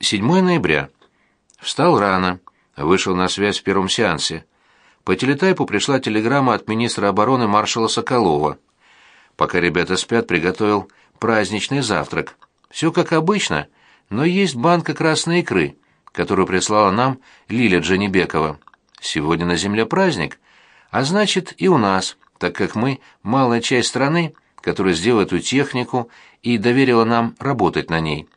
7 ноября. Встал рано, вышел на связь в первом сеансе. По телетайпу пришла телеграмма от министра обороны маршала Соколова. Пока ребята спят, приготовил праздничный завтрак. Все как обычно, но есть банка красной икры, которую прислала нам Лиля Джанибекова. Сегодня на земле праздник, а значит и у нас, так как мы малая часть страны, которая сделала эту технику и доверила нам работать на ней.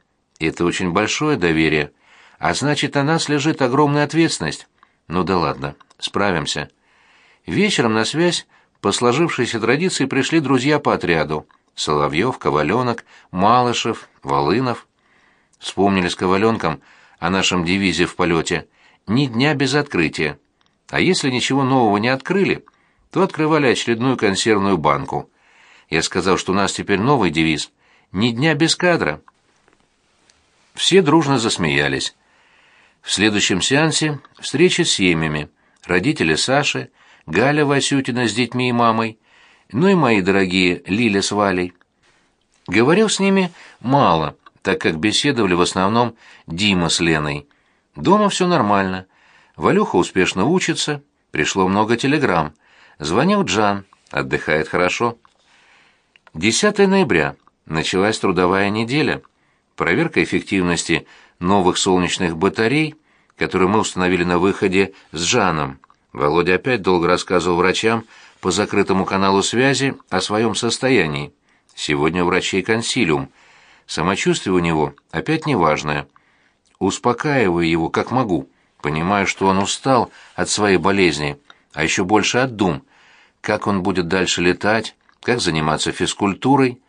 Это очень большое доверие, а значит, на нас лежит огромная ответственность. Ну да ладно, справимся. Вечером на связь по сложившейся традиции пришли друзья по отряду. Соловьев, Коваленок, Малышев, Волынов. Вспомнили с Коваленком о нашем девизе в полете «Ни дня без открытия». А если ничего нового не открыли, то открывали очередную консервную банку. Я сказал, что у нас теперь новый девиз «Ни дня без кадра». Все дружно засмеялись. В следующем сеансе встреча с семьями. Родители Саши, Галя Васютина с детьми и мамой, ну и мои дорогие Лиля с Валей. Говорил с ними мало, так как беседовали в основном Дима с Леной. Дома все нормально. Валюха успешно учится, пришло много телеграмм. Звонил Джан, отдыхает хорошо. 10 ноября. Началась трудовая неделя. Проверка эффективности новых солнечных батарей, которые мы установили на выходе с Жаном. Володя опять долго рассказывал врачам по закрытому каналу связи о своем состоянии. Сегодня у врачей консилиум. Самочувствие у него опять неважное. Успокаиваю его как могу, понимая, что он устал от своей болезни, а еще больше от дум. Как он будет дальше летать, как заниматься физкультурой.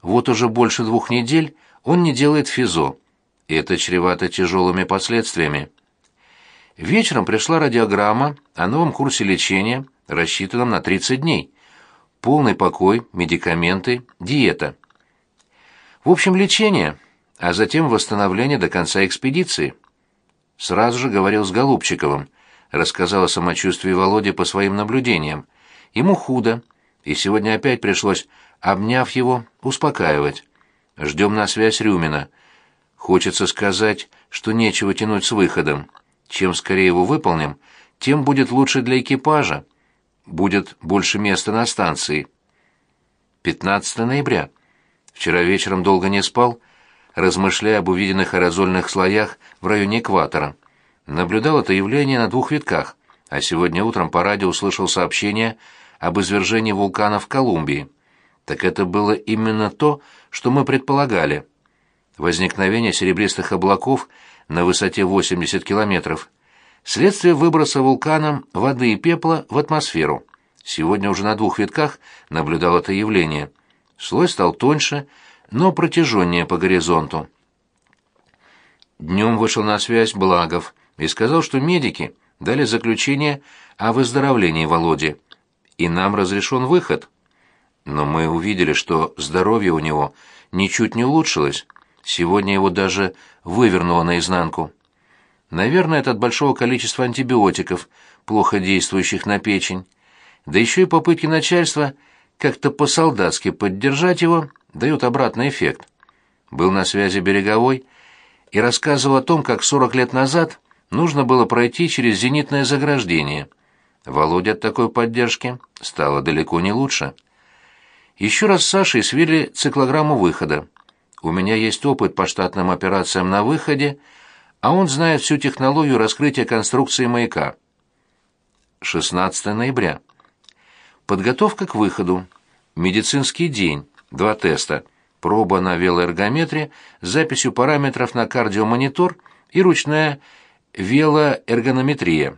Вот уже больше двух недель он не делает физо, и это чревато тяжелыми последствиями. Вечером пришла радиограмма о новом курсе лечения, рассчитанном на 30 дней. Полный покой, медикаменты, диета. В общем, лечение, а затем восстановление до конца экспедиции. Сразу же говорил с Голубчиковым, рассказал о самочувствии Володи по своим наблюдениям. Ему худо, и сегодня опять пришлось, обняв его, успокаивать. Ждем на связь Рюмина. Хочется сказать, что нечего тянуть с выходом. Чем скорее его выполним, тем будет лучше для экипажа. Будет больше места на станции. 15 ноября. Вчера вечером долго не спал, размышляя об увиденных аэрозольных слоях в районе экватора. Наблюдал это явление на двух витках, а сегодня утром по радио услышал сообщение об извержении вулкана в Колумбии. Так это было именно то, что мы предполагали. Возникновение серебристых облаков на высоте 80 километров. Следствие выброса вулканом воды и пепла в атмосферу. Сегодня уже на двух витках наблюдал это явление. Слой стал тоньше, но протяженнее по горизонту. Днем вышел на связь Благов и сказал, что медики дали заключение о выздоровлении Володи, и нам разрешен выход. Но мы увидели, что здоровье у него ничуть не улучшилось. Сегодня его даже вывернуло наизнанку. Наверное, это от большого количества антибиотиков, плохо действующих на печень. Да еще и попытки начальства как-то по-солдатски поддержать его дают обратный эффект. Был на связи береговой и рассказывал о том, как 40 лет назад нужно было пройти через зенитное заграждение. Володя от такой поддержки стало далеко не лучше. Еще раз с Сашей свели циклограмму выхода. У меня есть опыт по штатным операциям на выходе, а он знает всю технологию раскрытия конструкции маяка. 16 ноября. Подготовка к выходу. Медицинский день. Два теста. Проба на велоэргометре с записью параметров на кардиомонитор и ручная велоэргонометрия.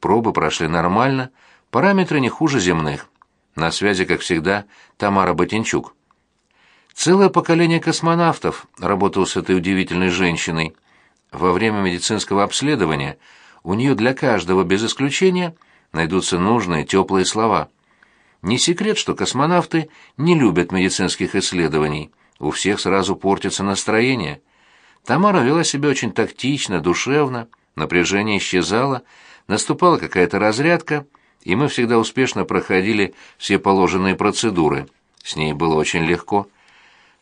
Пробы прошли нормально, параметры не хуже земных. На связи, как всегда, Тамара Ботинчук. Целое поколение космонавтов работало с этой удивительной женщиной. Во время медицинского обследования у нее для каждого без исключения найдутся нужные теплые слова. Не секрет, что космонавты не любят медицинских исследований. У всех сразу портится настроение. Тамара вела себя очень тактично, душевно, напряжение исчезало, наступала какая-то разрядка, и мы всегда успешно проходили все положенные процедуры. С ней было очень легко.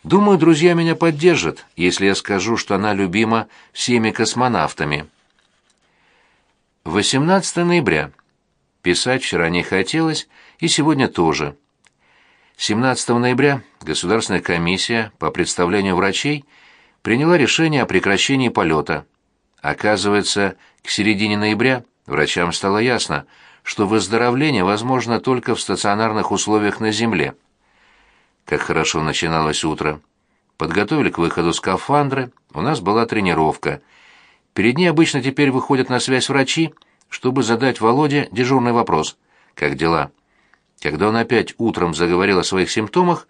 Думаю, друзья меня поддержат, если я скажу, что она любима всеми космонавтами. 18 ноября. Писать вчера не хотелось, и сегодня тоже. 17 ноября Государственная комиссия по представлению врачей приняла решение о прекращении полета. Оказывается, к середине ноября врачам стало ясно, что выздоровление возможно только в стационарных условиях на Земле. Как хорошо начиналось утро. Подготовили к выходу скафандры, у нас была тренировка. Перед ней обычно теперь выходят на связь врачи, чтобы задать Володе дежурный вопрос. «Как дела?» Когда он опять утром заговорил о своих симптомах,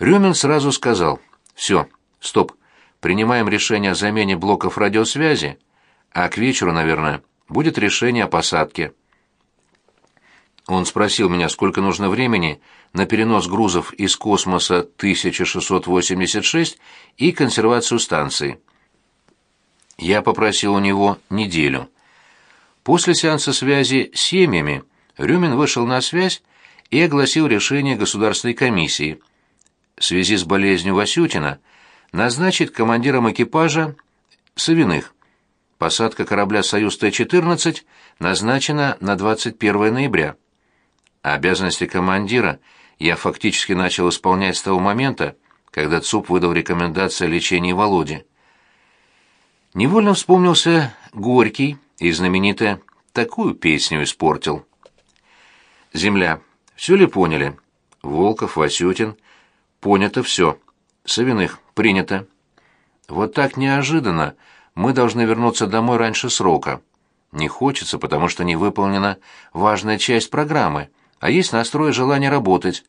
Рюмин сразу сказал «Все, стоп, принимаем решение о замене блоков радиосвязи, а к вечеру, наверное, будет решение о посадке». Он спросил меня, сколько нужно времени на перенос грузов из космоса 1686 и консервацию станции. Я попросил у него неделю. После сеанса связи с семьями Рюмин вышел на связь и огласил решение Государственной комиссии. В связи с болезнью Васютина назначить командиром экипажа Савиных. Посадка корабля «Союз Т-14» назначена на 21 ноября. Обязанности командира я фактически начал исполнять с того момента, когда ЦУП выдал рекомендации о лечении Володи. Невольно вспомнился Горький и знаменитая «Такую песню испортил». «Земля. Все ли поняли?» Волков, Васютин. «Понято все. Савиных. Принято». «Вот так неожиданно мы должны вернуться домой раньше срока. Не хочется, потому что не выполнена важная часть программы» а есть настрой и желание работать.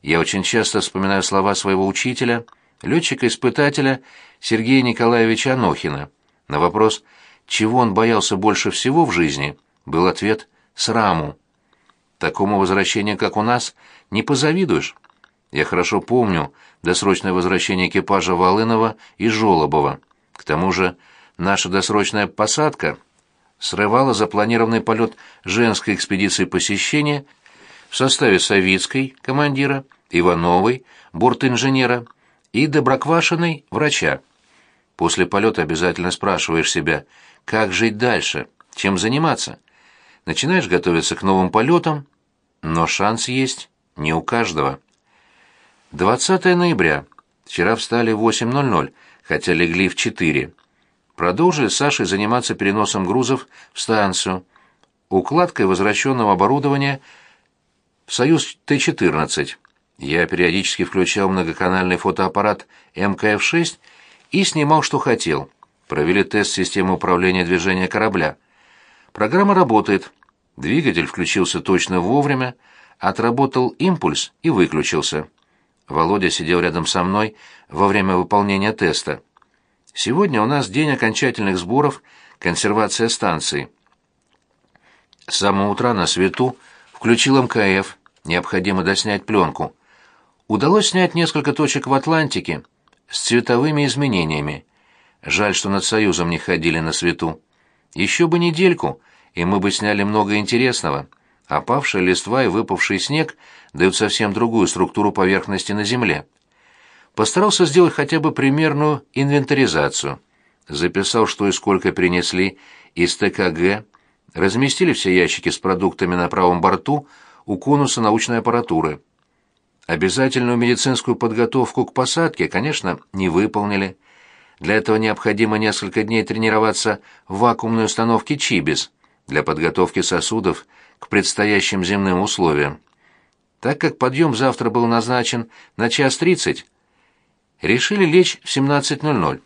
Я очень часто вспоминаю слова своего учителя, летчика-испытателя Сергея Николаевича Анохина. На вопрос, чего он боялся больше всего в жизни, был ответ «сраму». Такому возвращению, как у нас, не позавидуешь. Я хорошо помню досрочное возвращение экипажа Волынова и Жолобова. К тому же наша досрочная посадка срывала запланированный полет женской экспедиции посещения составе Савицкой, командира, Ивановой, бортинженера и Доброквашиной, врача. После полета обязательно спрашиваешь себя, как жить дальше, чем заниматься. Начинаешь готовиться к новым полетам, но шанс есть не у каждого. 20 ноября. Вчера встали в 8.00, хотя легли в 4. Продолжили с Сашей заниматься переносом грузов в станцию, укладкой возвращенного оборудования в «Союз Т-14». Я периодически включал многоканальный фотоаппарат МКФ-6 и снимал, что хотел. Провели тест системы управления движения корабля. Программа работает. Двигатель включился точно вовремя, отработал импульс и выключился. Володя сидел рядом со мной во время выполнения теста. Сегодня у нас день окончательных сборов, консервация станции. С самого утра на свету Включил МКФ, необходимо доснять пленку. Удалось снять несколько точек в Атлантике с цветовыми изменениями. Жаль, что над Союзом не ходили на свету. Еще бы недельку, и мы бы сняли много интересного. Опавшая листва и выпавший снег дают совсем другую структуру поверхности на Земле. Постарался сделать хотя бы примерную инвентаризацию. Записал, что и сколько принесли из ТКГ, разместили все ящики с продуктами на правом борту у конуса научной аппаратуры. Обязательную медицинскую подготовку к посадке, конечно, не выполнили. Для этого необходимо несколько дней тренироваться в вакуумной установке Чибис для подготовки сосудов к предстоящим земным условиям. Так как подъем завтра был назначен на час тридцать, решили лечь в 17.00.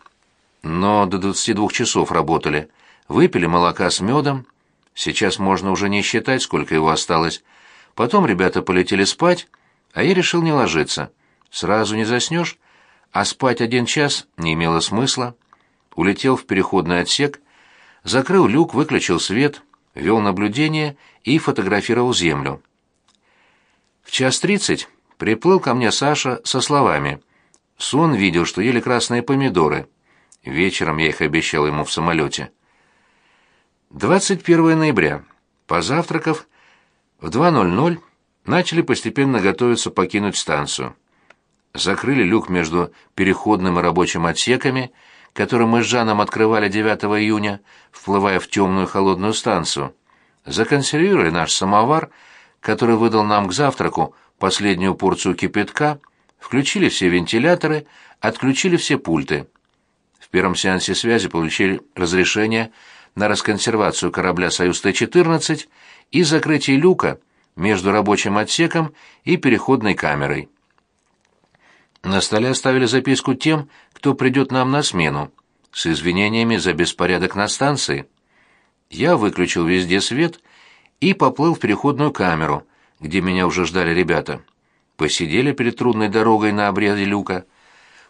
Но до 22 часов работали. Выпили молока с медом, Сейчас можно уже не считать, сколько его осталось. Потом ребята полетели спать, а я решил не ложиться. Сразу не заснешь, а спать один час не имело смысла. Улетел в переходный отсек, закрыл люк, выключил свет, вел наблюдение и фотографировал землю. В час тридцать приплыл ко мне Саша со словами. Сон видел, что ели красные помидоры. Вечером я их обещал ему в самолете. 21 ноября. Позавтракав, в 2.00 начали постепенно готовиться покинуть станцию. закрыли люк между переходным и рабочим отсеками, который мы с Жаном открывали 9 июня, вплывая в темную холодную станцию. Законсервировали наш самовар, который выдал нам к завтраку последнюю порцию кипятка, включили все вентиляторы, отключили все пульты. В первом сеансе связи получили разрешение на расконсервацию корабля «Союз-Т-14» и закрытие люка между рабочим отсеком и переходной камерой. На столе оставили записку тем, кто придет нам на смену, с извинениями за беспорядок на станции. Я выключил везде свет и поплыл в переходную камеру, где меня уже ждали ребята. Посидели перед трудной дорогой на обряде люка,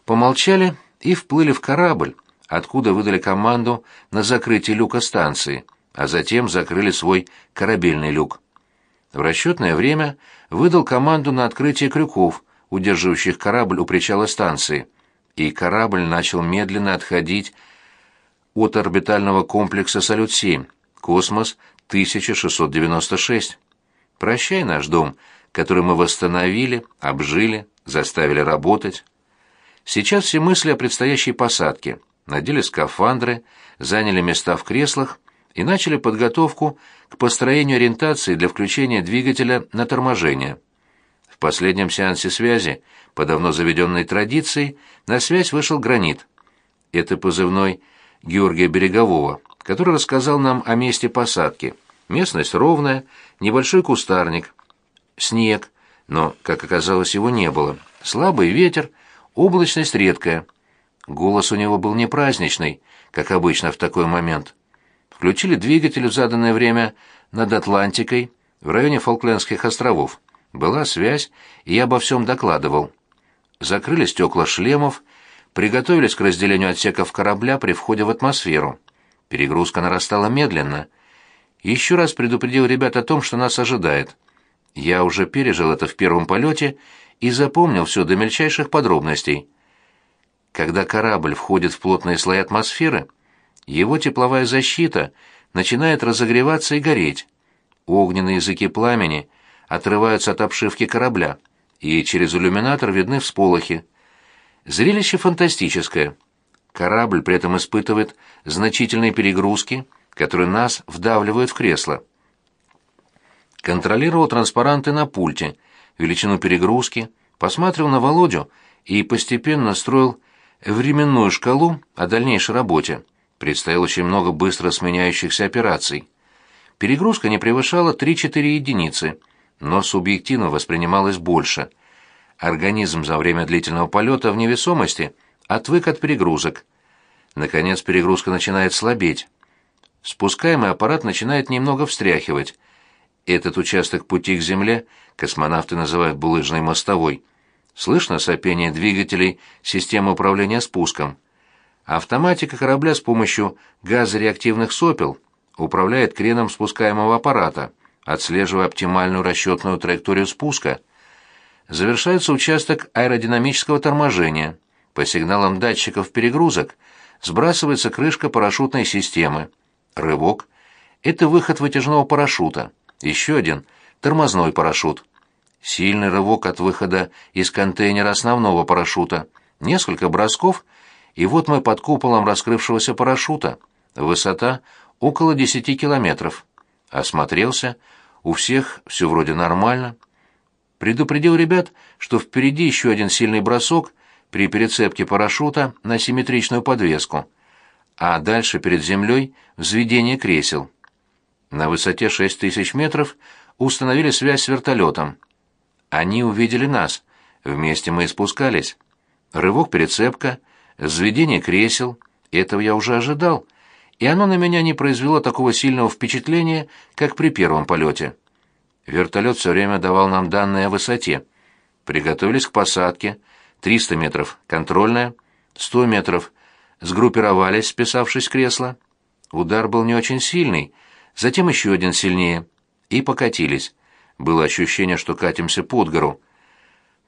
помолчали и вплыли в корабль, откуда выдали команду на закрытие люка станции, а затем закрыли свой корабельный люк. В расчетное время выдал команду на открытие крюков, удерживающих корабль у причала станции, и корабль начал медленно отходить от орбитального комплекса «Салют-7», космос 1696. Прощай наш дом, который мы восстановили, обжили, заставили работать. Сейчас все мысли о предстоящей посадке. Надели скафандры, заняли места в креслах и начали подготовку к построению ориентации для включения двигателя на торможение. В последнем сеансе связи, по давно заведенной традиции, на связь вышел «Гранит». Это позывной Георгия Берегового, который рассказал нам о месте посадки. Местность ровная, небольшой кустарник, снег, но, как оказалось, его не было. Слабый ветер, облачность редкая. Голос у него был не праздничный, как обычно в такой момент. Включили двигатель в заданное время над Атлантикой, в районе Фолклендских островов. Была связь, и я обо всем докладывал. Закрыли стекла шлемов, приготовились к разделению отсеков корабля при входе в атмосферу. Перегрузка нарастала медленно. Еще раз предупредил ребят о том, что нас ожидает. Я уже пережил это в первом полете и запомнил все до мельчайших подробностей. Когда корабль входит в плотные слои атмосферы, его тепловая защита начинает разогреваться и гореть. Огненные языки пламени отрываются от обшивки корабля, и через иллюминатор видны всполохи. Зрелище фантастическое. Корабль при этом испытывает значительные перегрузки, которые нас вдавливают в кресло. Контролировал транспаранты на пульте, величину перегрузки, посмотрел на Володю и постепенно строил временную шкалу о дальнейшей работе. Предстояло очень много быстро сменяющихся операций. Перегрузка не превышала 3-4 единицы, но субъективно воспринималась больше. Организм за время длительного полета в невесомости отвык от перегрузок. Наконец перегрузка начинает слабеть. Спускаемый аппарат начинает немного встряхивать. Этот участок пути к Земле космонавты называют булыжной мостовой. Слышно сопение двигателей системы управления спуском. Автоматика корабля с помощью газореактивных сопел управляет креном спускаемого аппарата, отслеживая оптимальную расчетную траекторию спуска. Завершается участок аэродинамического торможения. По сигналам датчиков перегрузок сбрасывается крышка парашютной системы. Рывок — это выход вытяжного парашюта. Еще один — тормозной парашют. Сильный рывок от выхода из контейнера основного парашюта. Несколько бросков, и вот мы под куполом раскрывшегося парашюта. Высота около 10 километров. Осмотрелся. У всех все вроде нормально. Предупредил ребят, что впереди еще один сильный бросок при перецепке парашюта на симметричную подвеску, а дальше перед землей взведение кресел. На высоте 6000 метров установили связь с вертолетом. Они увидели нас. Вместе мы и спускались. Рывок перецепка, взведение кресел. Этого я уже ожидал. И оно на меня не произвело такого сильного впечатления, как при первом полете. Вертолет все время давал нам данные о высоте. Приготовились к посадке. 300 метров — контрольная, 100 метров — сгруппировались, списавшись с кресла. Удар был не очень сильный, затем еще один сильнее. И покатились. Было ощущение, что катимся под гору.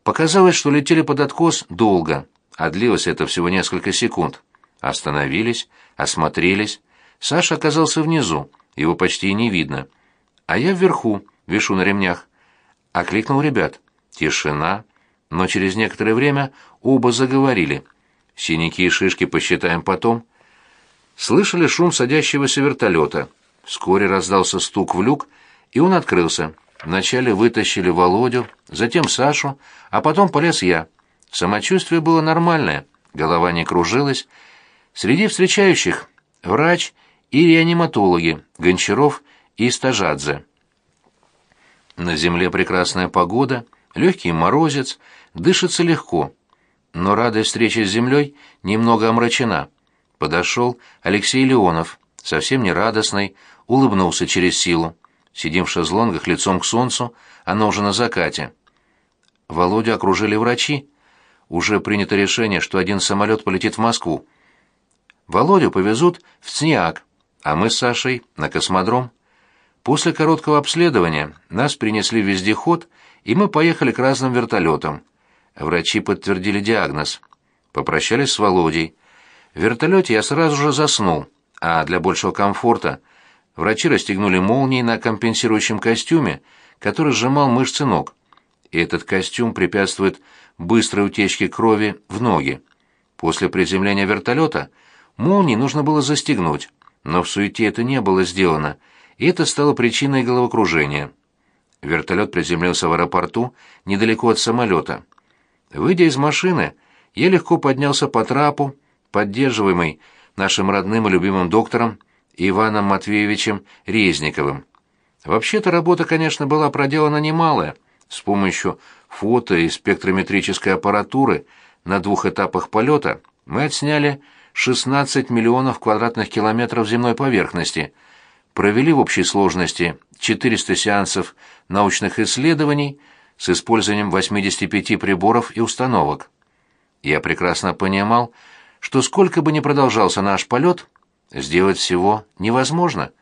Показалось, что летели под откос долго, а длилось это всего несколько секунд. Остановились, осмотрелись. Саша оказался внизу, его почти не видно. А я вверху, вешу на ремнях. Окликнул ребят. Тишина. но через некоторое время оба заговорили. Синяки и шишки посчитаем потом. Слышали шум садящегося вертолета. Вскоре раздался стук в люк, и он открылся. Вначале вытащили Володю, затем Сашу, а потом полез я. Самочувствие было нормальное, голова не кружилась. Среди встречающих врач и реаниматологи Гончаров и Стажадзе. На земле прекрасная погода, легкий морозец, дышится легко. Но радость встречи с землей немного омрачена. Подошел Алексей Леонов, совсем не радостный, улыбнулся через силу. Сидим в шезлонгах лицом к солнцу, оно уже на закате. Володю окружили врачи. Уже принято решение, что один самолет полетит в Москву. Володю повезут в ЦНИАК, а мы с Сашей на космодром. После короткого обследования нас принесли в вездеход, и мы поехали к разным вертолетам. Врачи подтвердили диагноз. Попрощались с Володей. В вертолете я сразу же заснул, а для большего комфорта врачи расстегнули молнии на компенсирующем костюме, который сжимал мышцы ног. И этот костюм препятствует быстрой утечке крови в ноги. После приземления вертолета молнии нужно было застегнуть, но в суете это не было сделано, и это стало причиной головокружения. Вертолет приземлился в аэропорту недалеко от самолета. Выйдя из машины, я легко поднялся по трапу, поддерживаемый нашим родным и любимым доктором Иваном Матвеевичем Резниковым. Вообще-то работа, конечно, была проделана немалая. С помощью фото- и спектрометрической аппаратуры на двух этапах полета мы отсняли 16 миллионов квадратных километров земной поверхности, провели в общей сложности 400 сеансов научных исследований с использованием 85 приборов и установок. Я прекрасно понимал, что сколько бы ни продолжался наш полет, сделать всего невозможно.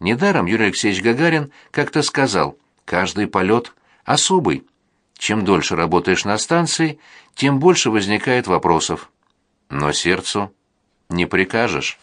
Недаром Юрий Алексеевич Гагарин как-то сказал, каждый полет особый. Чем дольше работаешь на станции, тем больше возникает вопросов. Но сердцу не прикажешь.